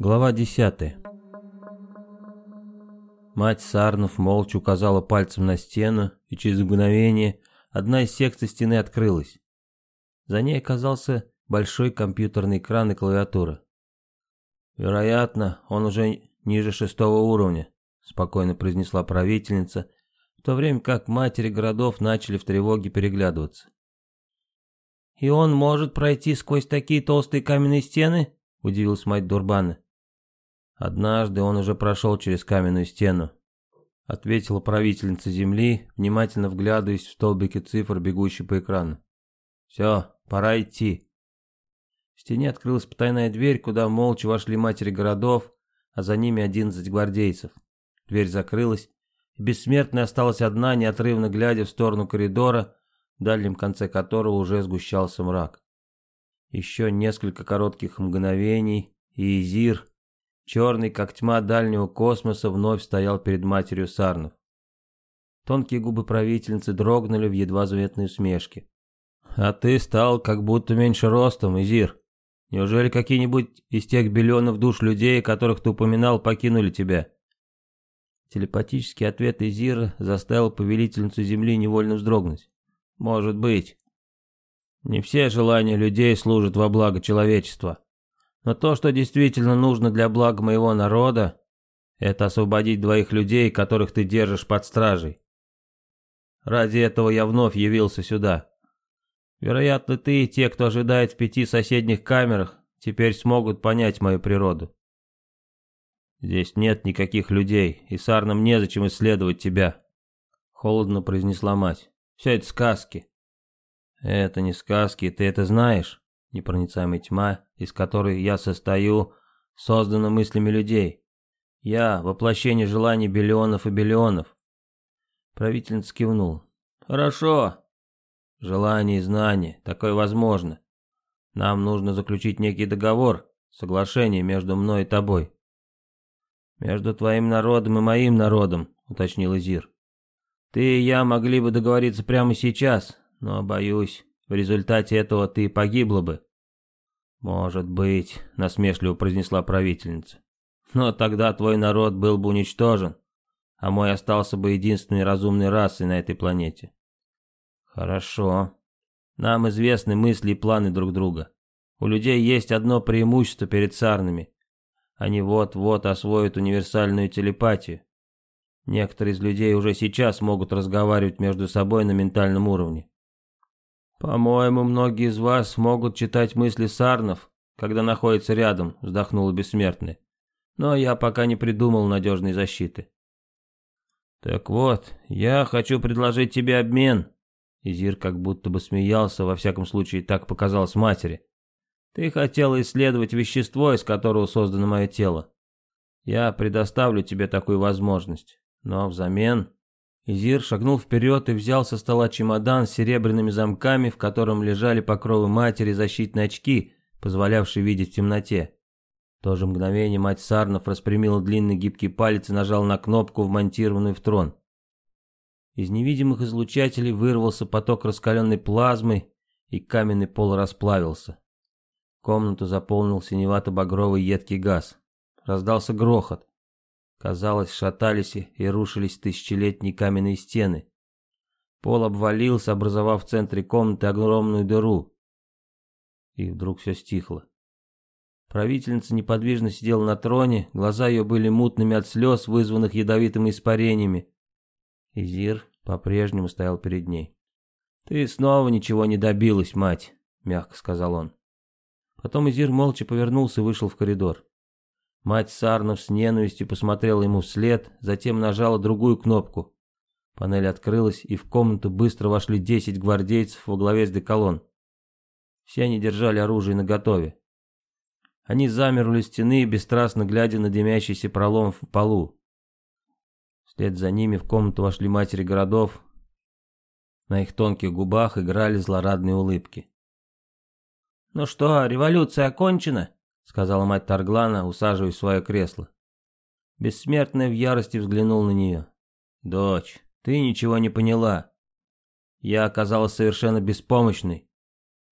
Глава 10 Мать Сарнов молча указала пальцем на стену, и через мгновение одна из секций стены открылась. За ней оказался большой компьютерный экран и клавиатура. «Вероятно, он уже ниже шестого уровня», — спокойно произнесла правительница, в то время как матери городов начали в тревоге переглядываться. «И он может пройти сквозь такие толстые каменные стены?» — удивилась мать Дурбана. «Однажды он уже прошел через каменную стену», — ответила правительница Земли, внимательно вглядываясь в столбики цифр, бегущие по экрану. «Все, пора идти». В стене открылась потайная дверь, куда молча вошли матери городов, а за ними одиннадцать гвардейцев. Дверь закрылась, и бессмертная осталась одна, неотрывно глядя в сторону коридора, в дальнем конце которого уже сгущался мрак. Еще несколько коротких мгновений, и Изир, черный как тьма дальнего космоса, вновь стоял перед матерью Сарнов. Тонкие губы правительницы дрогнули в едва заветной усмешке. «А ты стал как будто меньше ростом, Изир. Неужели какие-нибудь из тех биллионов душ людей, которых ты упоминал, покинули тебя?» Телепатический ответ Изира заставил повелительницу Земли невольно вздрогнуть. «Может быть. Не все желания людей служат во благо человечества. Но то, что действительно нужно для блага моего народа, это освободить двоих людей, которых ты держишь под стражей. Ради этого я вновь явился сюда. Вероятно, ты и те, кто ожидает в пяти соседних камерах, теперь смогут понять мою природу. Здесь нет никаких людей, и сарнам незачем исследовать тебя. Холодно произнесла мать. Все это сказки. Это не сказки, ты это знаешь. Непроницаемая тьма, из которой я состою, создана мыслями людей. Я — воплощение желаний биллионов и биллионов. Правительница кивнул. Хорошо, Желание и знание, такое возможно. Нам нужно заключить некий договор, соглашение между мной и тобой. Между твоим народом и моим народом, уточнил Изир. Ты и я могли бы договориться прямо сейчас, но, боюсь, в результате этого ты погибла бы. Может быть, насмешливо произнесла правительница. Но тогда твой народ был бы уничтожен, а мой остался бы единственной разумной расой на этой планете. Хорошо. Нам известны мысли и планы друг друга. У людей есть одно преимущество перед царными. Они вот-вот освоят универсальную телепатию. Некоторые из людей уже сейчас могут разговаривать между собой на ментальном уровне. По-моему, многие из вас могут читать мысли сарнов, когда находятся рядом, вздохнула бессмертная. Но я пока не придумал надежной защиты. Так вот, я хочу предложить тебе обмен, Изир как будто бы смеялся, во всяком случае так показалось матери. «Ты хотела исследовать вещество, из которого создано мое тело. Я предоставлю тебе такую возможность. Но взамен...» Изир шагнул вперед и взял со стола чемодан с серебряными замками, в котором лежали покровы матери защитные очки, позволявшие видеть в темноте. В то же мгновение мать Сарнов распрямила длинный гибкий палец и нажал на кнопку, вмонтированную в трон. Из невидимых излучателей вырвался поток раскаленной плазмы, и каменный пол расплавился. Комнату заполнил синевато-багровый едкий газ. Раздался грохот. Казалось, шатались и рушились тысячелетние каменные стены. Пол обвалился, образовав в центре комнаты огромную дыру. И вдруг все стихло. Правительница неподвижно сидела на троне, глаза ее были мутными от слез, вызванных ядовитыми испарениями. Изир по-прежнему стоял перед ней. «Ты снова ничего не добилась, мать», — мягко сказал он. Потом Изир молча повернулся и вышел в коридор. Мать Сарнов с ненавистью посмотрела ему вслед, затем нажала другую кнопку. Панель открылась, и в комнату быстро вошли десять гвардейцев во главе с деколон. Все они держали оружие наготове. Они замерли стены, бесстрастно глядя на дымящийся пролом в полу. Вслед за ними в комнату вошли матери городов. На их тонких губах играли злорадные улыбки. «Ну что, революция окончена?» — сказала мать Тарглана, усаживаясь в свое кресло. Бессмертная в ярости взглянул на нее. «Дочь, ты ничего не поняла. Я оказалась совершенно беспомощной.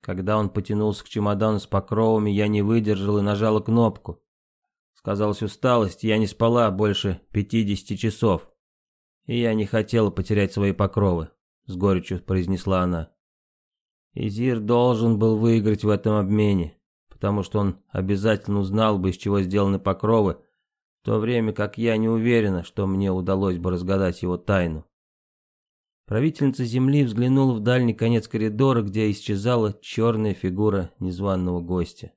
Когда он потянулся к чемодану с покровами, я не выдержал и нажала кнопку. Сказалась усталость, я не спала больше 50 часов. И я не хотела потерять свои покровы, с горечью произнесла она. Изир должен был выиграть в этом обмене, потому что он обязательно узнал бы, из чего сделаны покровы, в то время как я не уверена, что мне удалось бы разгадать его тайну. Правительница земли взглянула в дальний конец коридора, где исчезала черная фигура незваного гостя.